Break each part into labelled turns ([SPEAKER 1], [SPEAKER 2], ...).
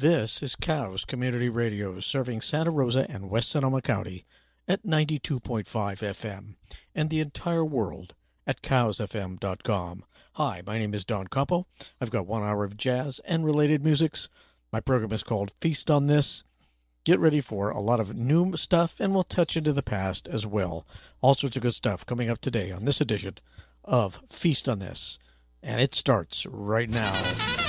[SPEAKER 1] This is KOWS Community Radio, serving Santa Rosa and West Sonoma County at 92.5 FM and the entire world at kowsfm.com. Hi, my name is Don Campau. I've got one hour of jazz and related musics. My program is called Feast on This. Get ready for a lot of new stuff, and we'll touch into the past as well. All sorts of good stuff coming up today on this edition of Feast on This. And it starts right now.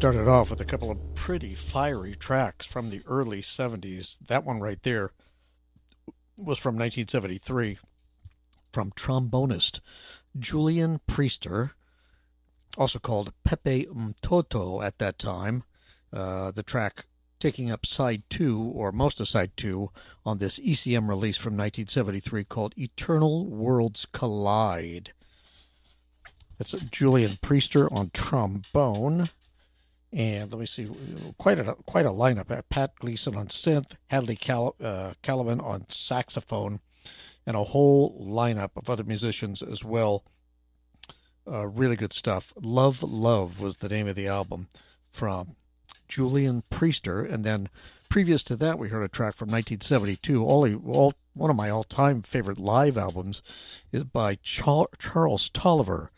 [SPEAKER 1] Started off with a couple of pretty fiery tracks from the early 70s. That one right there was from 1973 from trombonist Julian Priester, also called Pepo Mtoto at that time. Uh, the track taking up side two, or most of side two, on this ECM release from 1973 called Eternal Worlds Collide. That's Julian Priester on trombone. And let me see, quite a quite a lineup. Uh, Pat Gleeson on synth, Hadley Cal- uh, on saxophone, and a whole lineup of other musicians as well. Uh, really good stuff. Love, Love was the name of the album from Julian Priester, and then previous to that, we heard a track from 1972. All, all one of my all-time favorite live albums is by Charles Tolliver,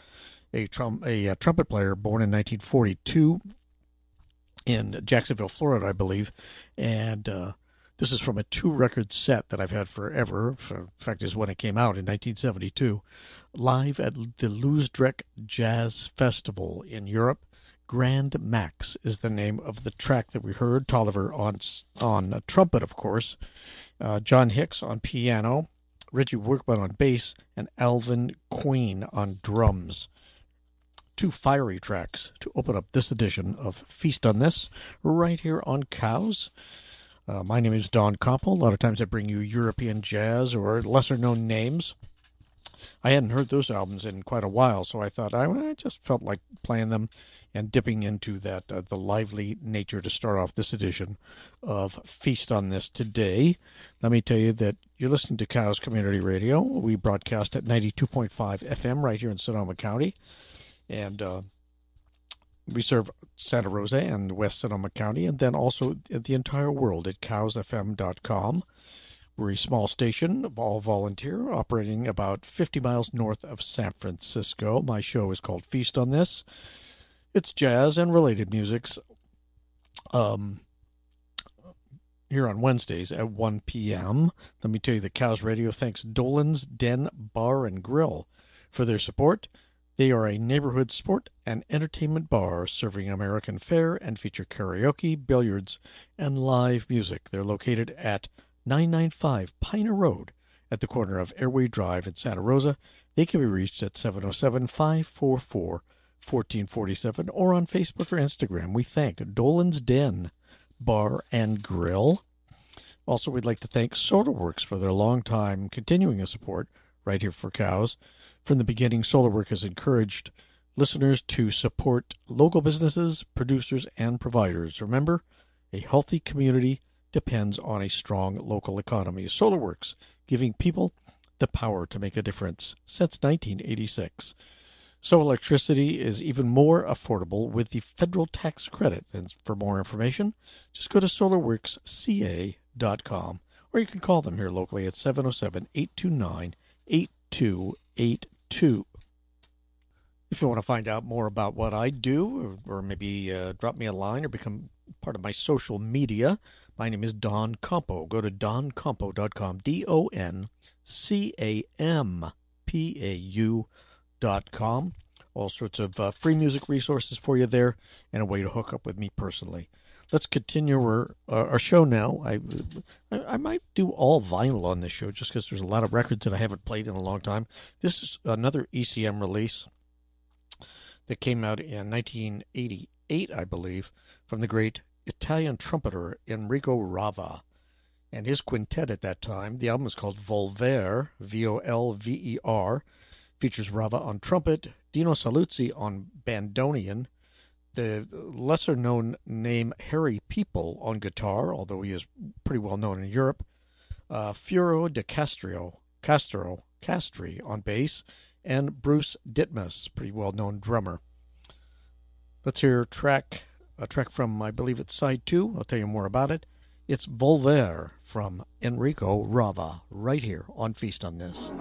[SPEAKER 1] a, trum- a, a trumpet player born in 1942 in Jacksonville, Florida, I believe. And uh, this is from a two record set that I've had forever. For, in fact, is when it came out in 1972. Live at the Loosdrecht Jazz Festival in Europe. Grand Max is the name of the track that we heard. Tolliver on on trumpet, of course. Uh, John Hicks on piano. Reggie Workman on bass, and Alvin Queen on drums two fiery tracks to open up this edition of Feast on This right here on KOWS. Uh, my name is Don Campau. A lot of times I bring you European jazz or lesser known names. I hadn't heard those albums in quite a while, so I thought I, I just felt like playing them and dipping into that uh, the lively nature to start off this edition of Feast on This today. Let me tell you that you're listening to KOWS Community Radio. We broadcast at 92.5 FM right here in Sonoma County and uh, we serve Santa Rosa and West Sonoma County, and then also the entire world at kowsfm.com. We're a small station, all volunteer, operating about 50 miles north of San Francisco. My show is called Feast on This. It's jazz and related musics. Um, here on Wednesdays at 1 p.m. Let me tell you, that KOWS Radio thanks Dolan's Den Bar and Grill for their support. They are a neighborhood sport and entertainment bar serving American fare and feature karaoke, billiards, and live music. They're located at 995 Piner Road at the corner of Airway Drive in Santa Rosa. They can be reached at 707 544 1447 or on Facebook or Instagram. We thank Dolan's Den Bar and Grill. Also, we'd like to thank SolarWorks for their long time continuing support right here for KOWS. From the beginning, SolarWork has encouraged listeners to support local businesses, producers, and providers. Remember, a healthy community depends on a strong local economy. SolarWorks, giving people the power to make a difference since 1986. So electricity is even more affordable with the federal tax credit. And for more information, just go to solarworksca.com or you can call them here locally at 707 829 82 if you want to find out more about what I do, or, or maybe uh, drop me a line or become part of my social media, my name is Don Campau. Go to doncampau.com, D O N C A M P A U.com. All sorts of uh, free music resources for you there and a way to hook up with me personally let's continue our, uh, our show now. I, I, might do all vinyl on this show just because there's a lot of records that I haven't played in a long time. This is another ECM release that came out in 1988, I believe, from the great Italian trumpeter Enrico Rava and his quintet at that time. The album is called Volver, V O L V E R, features Rava on trumpet, Dino Saluzzi on bandoneon the lesser known name Harry People on guitar, although he is pretty well known in Europe, uh, Furio de Castro, Castro, Castri on bass, and Bruce Ditmas, pretty well known drummer. Let's hear a track, a track from, I believe it's side two. I'll tell you more about it. It's Volver from Enrico Rava, right here on Feast on This.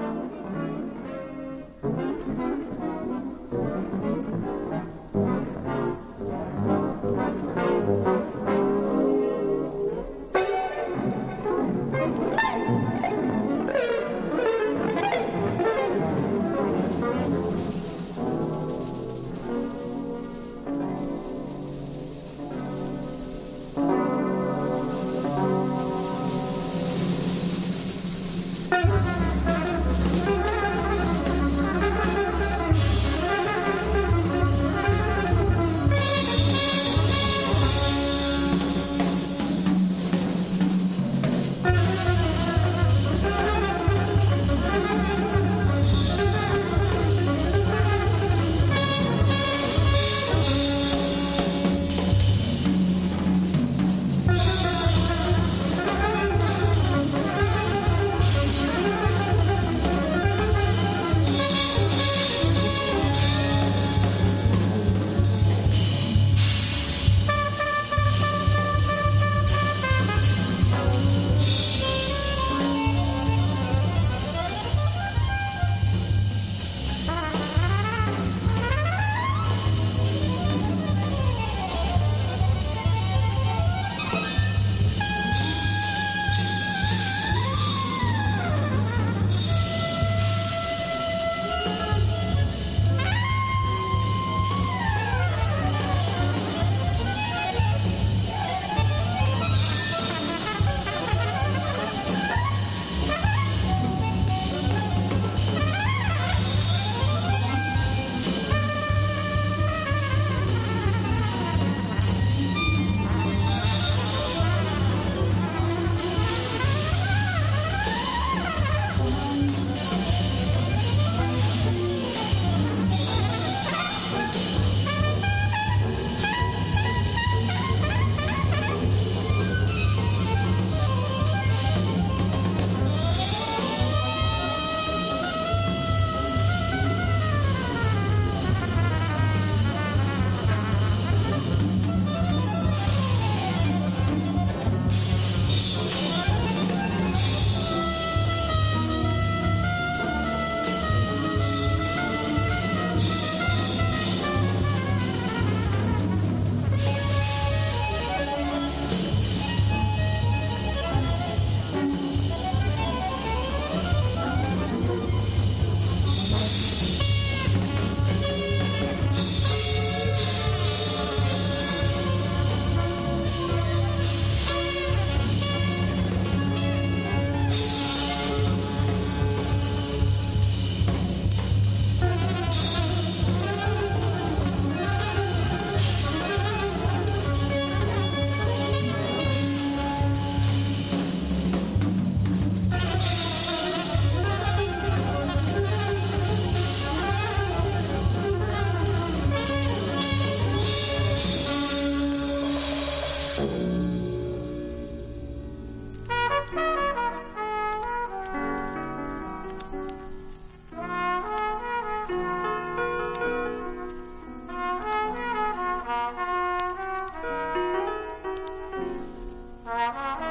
[SPEAKER 1] Ha ha ha!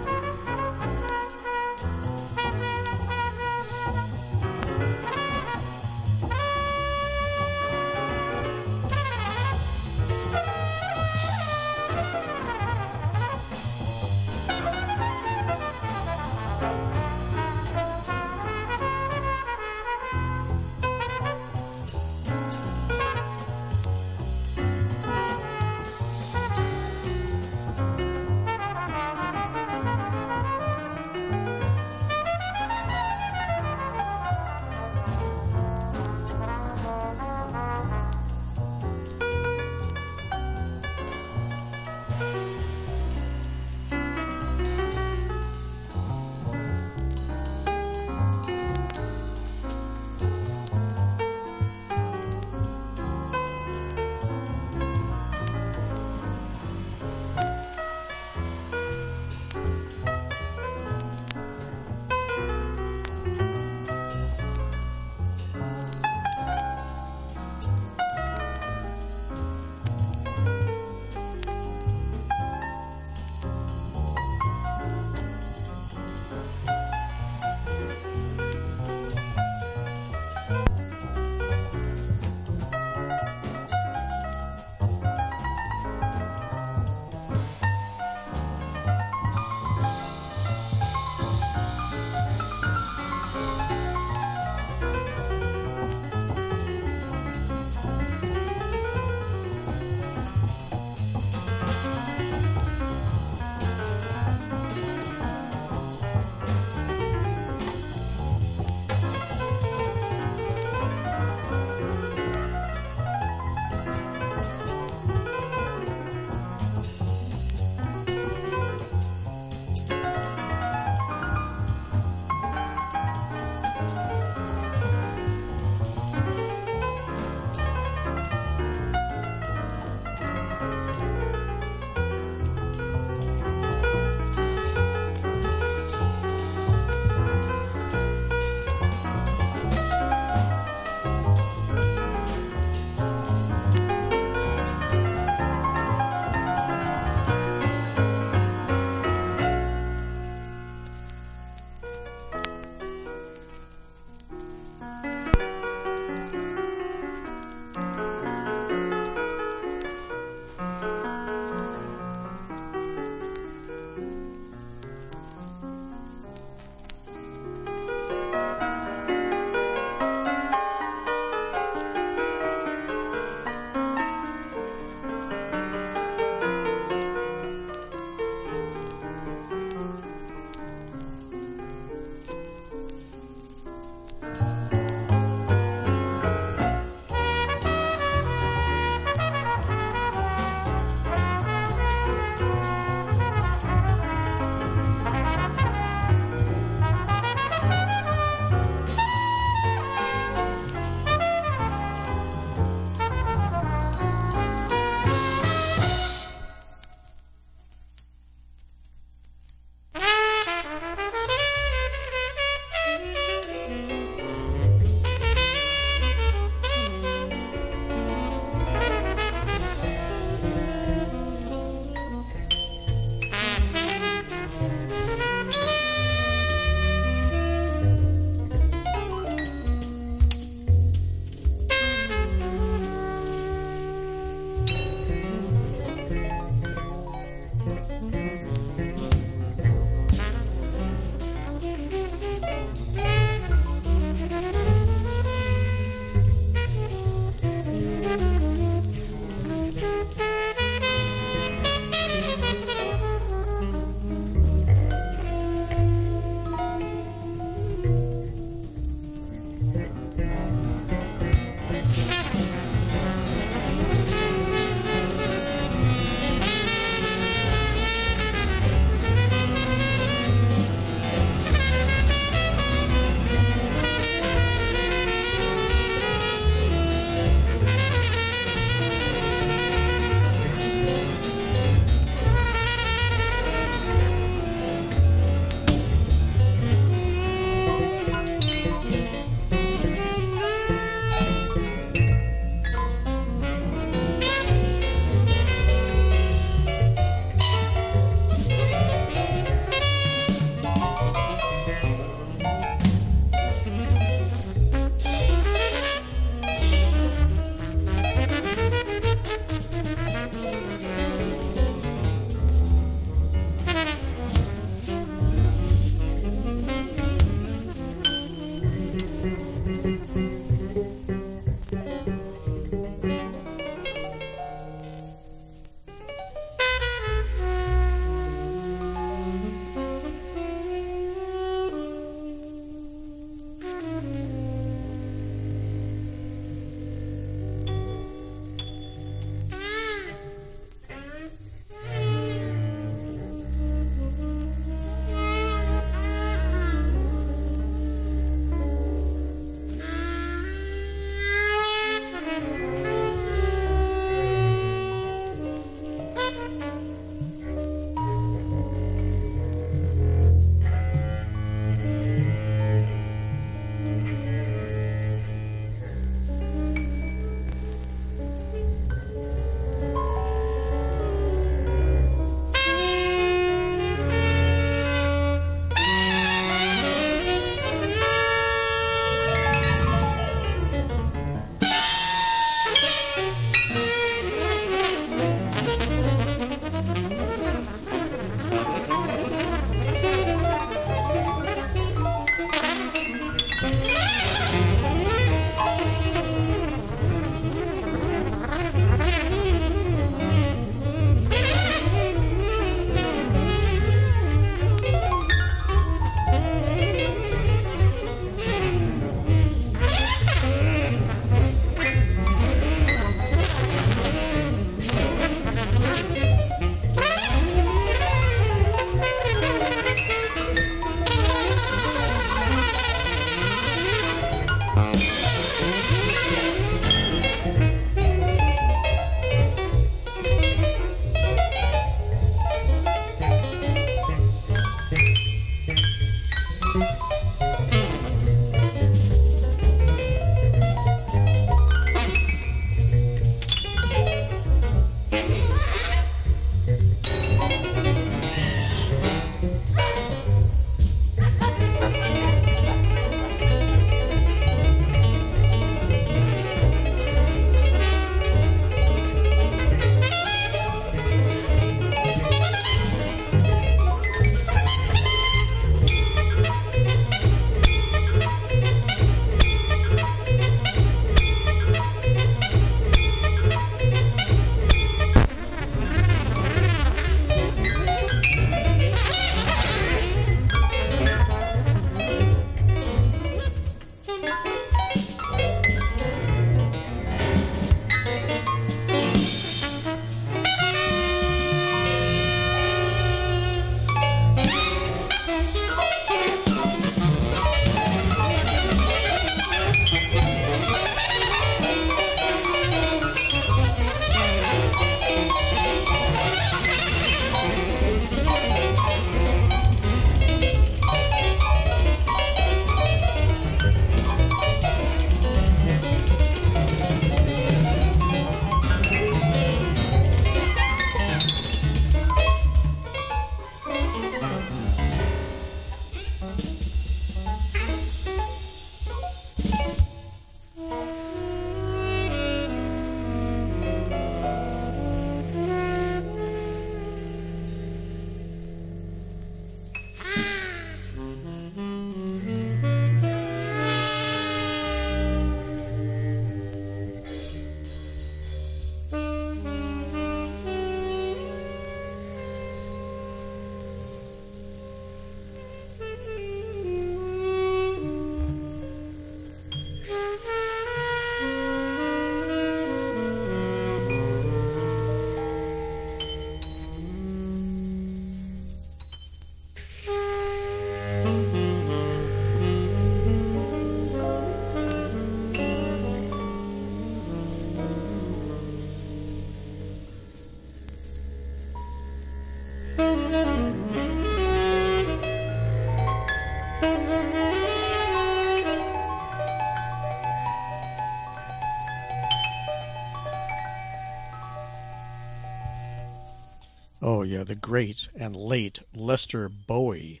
[SPEAKER 1] The great and late Lester Bowie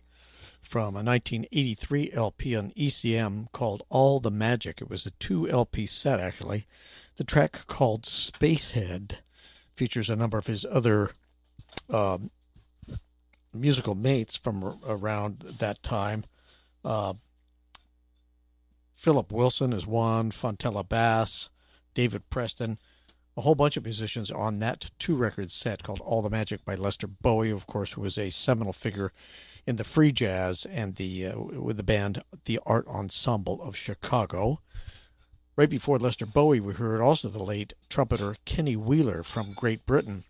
[SPEAKER 1] from a 1983 LP on ECM called All the Magic. It was a two LP set, actually. The track called Spacehead features a number of his other um, musical mates from around that time. Uh, Philip Wilson is one, Fontella Bass, David Peaston a whole bunch of musicians on that two record set called All the Magic by Lester Bowie, of course, who was a seminal figure in the free jazz and the uh, with the band the Art Ensemble of Chicago. Right before Lester Bowie, we heard also the late trumpeter Kenny Wheeler from Great Britain,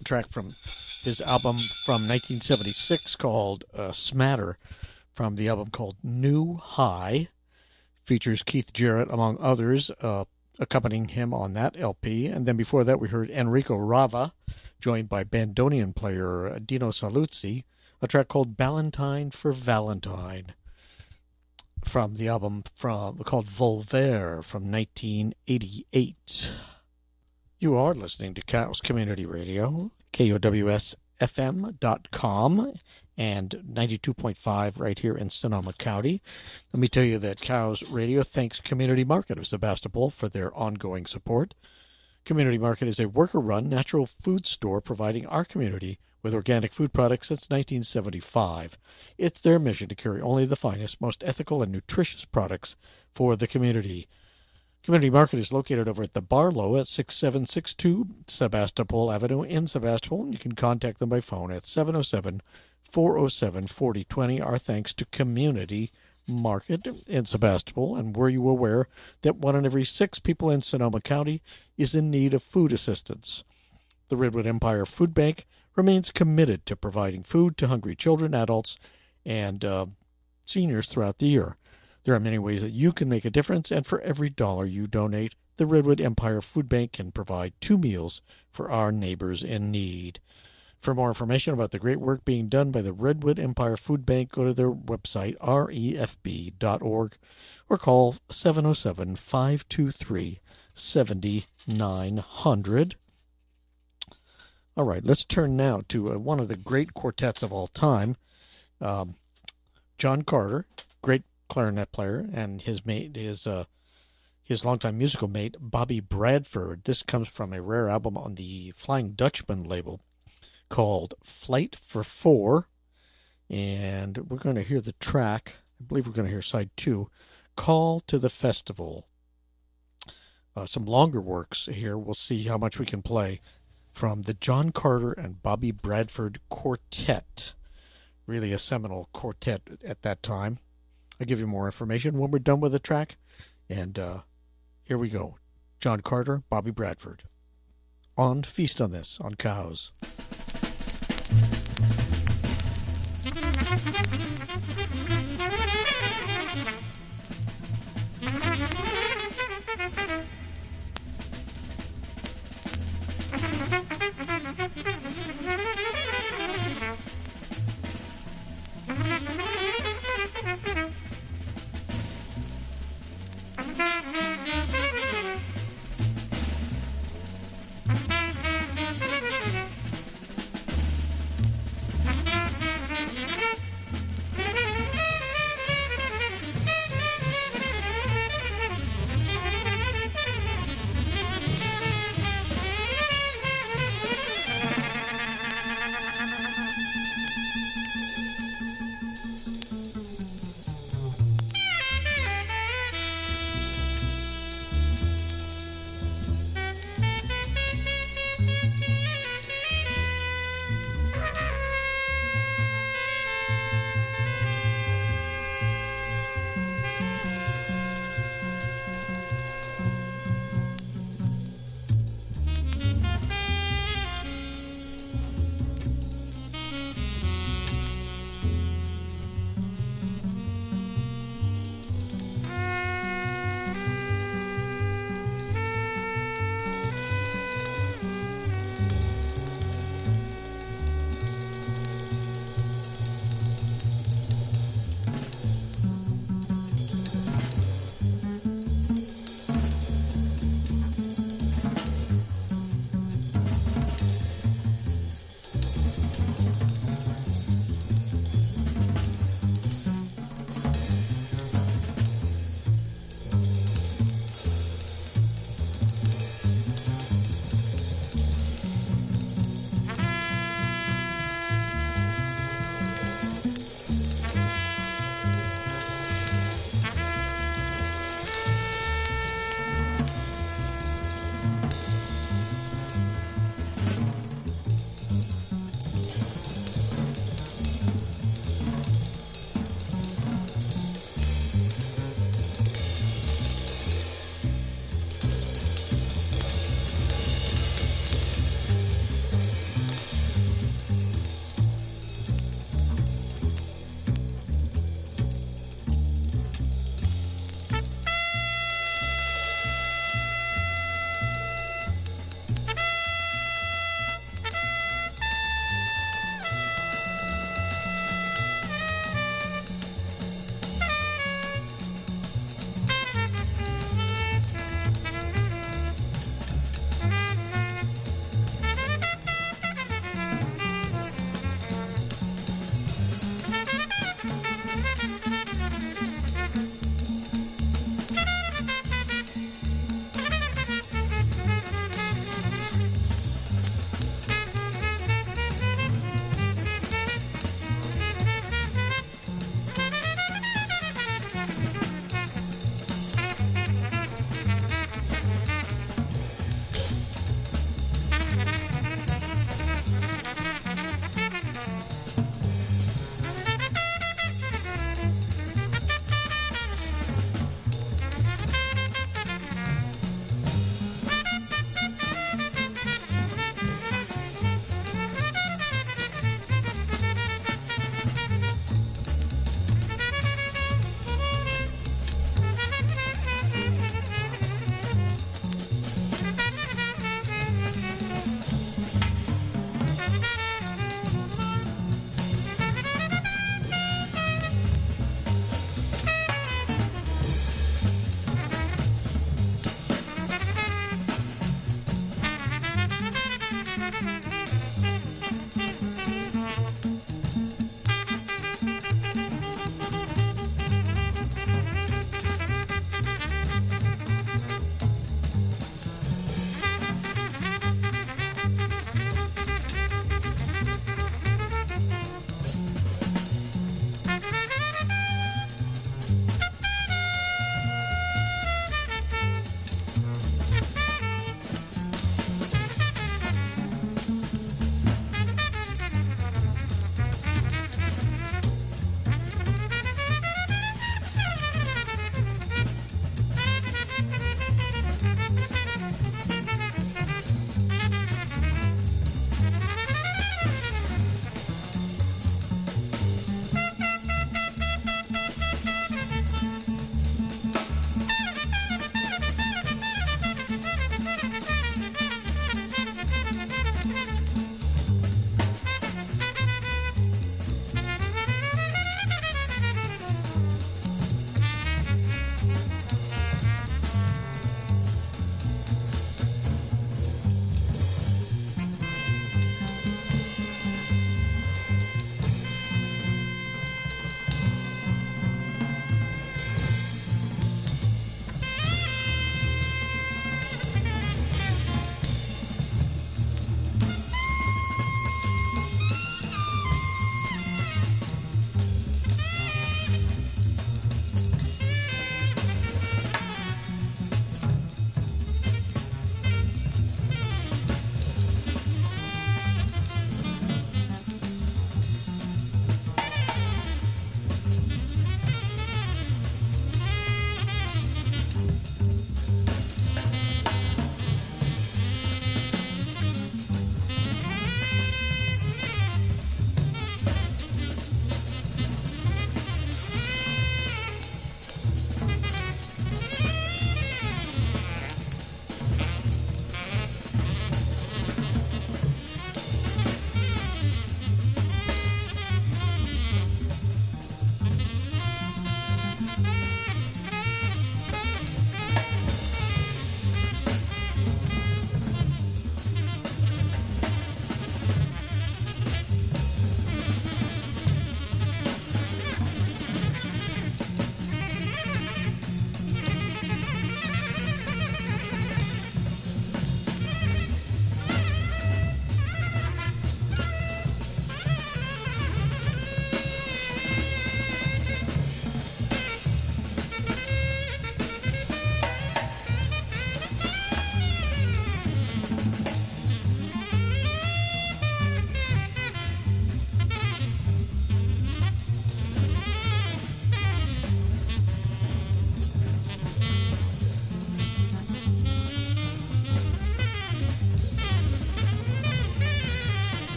[SPEAKER 1] a track from his album from 1976 called uh, Smatter, from the album called Gnu High. Features Keith Jarrett, among others, uh, accompanying him on that LP. And then before that, we heard Enrico Rava, joined by bandoneon player uh, Dino Saluzzi, a track called Ballantine for Valentine from the album from called Volver from 1988. You are listening to KOWS Community Radio, KOWSFM.com, and 92.5 right here in Sonoma County. Let me tell you that KOWS Radio thanks Community Market of Sebastopol for their ongoing support. Community Market is a worker run natural food store providing our community with organic food products since 1975. It's their mission to carry only the finest, most ethical, and nutritious products for the community. Community Market is located over at the Barlow at 6762 Sebastopol Avenue in Sebastopol. You can contact them by phone at 707 407 4020. Our thanks to Community Market in Sebastopol. And were you aware that one in every six people in Sonoma County is in need of food assistance? The Redwood Empire Food Bank remains committed to providing food to hungry children, adults, and uh, seniors throughout the year. There are many ways that you can make a difference, and for every dollar you donate, the Redwood Empire Food Bank can provide two meals for our neighbors in need. For more information about the great work being done by the Redwood Empire Food Bank, go to their website, refb.org, or call 707 523 7900. All right, let's turn now to uh, one of the great quartets of all time. Um, John Carter, great clarinet player, and his mate, his uh, his longtime musical mate, Bobby Bradford. This comes from a rare album on the Flying Dutchman label called Flight for Four. And we're going to hear the track. I believe we're going to hear side two Call to the Festival. Uh, some longer works here. We'll see how much we can play from the John Carter and Bobby Bradford Quartet. Really a seminal quartet at that time. I'll give you more information when we're done with the track. And uh, here we go John Carter, Bobby Bradford. On Feast on This on KOWS.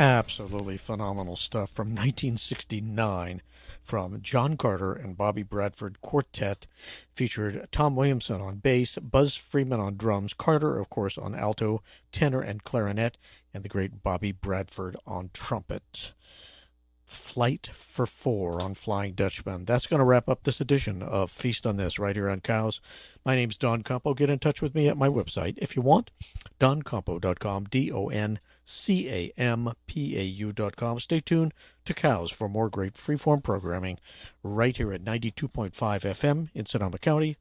[SPEAKER 1] Absolutely phenomenal stuff from 1969 from John Carter and Bobby Bradford Quartet. Featured Tom Williamson on bass, Bruz Freeman on drums, Carter, of course, on alto, tenor, and clarinet, and the great Bobby Bradford on trumpet. Flight for Four on Flying Dutchman. That's going to wrap up this edition of Feast on This right here on KOWS. My name's Don Campau. Get in touch with me at my website if you want. DonCampau.com, D O N C A M P A U.com. Stay tuned to KOWS for more great freeform programming right here at 92.5 FM in Sonoma County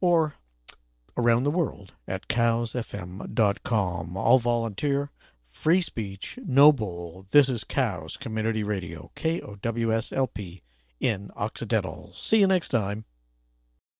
[SPEAKER 1] or around the world at kowsfm.com. All volunteer Free speech, no bull. This is KOWS Community Radio, KOWSLP in Occidental. See you next time.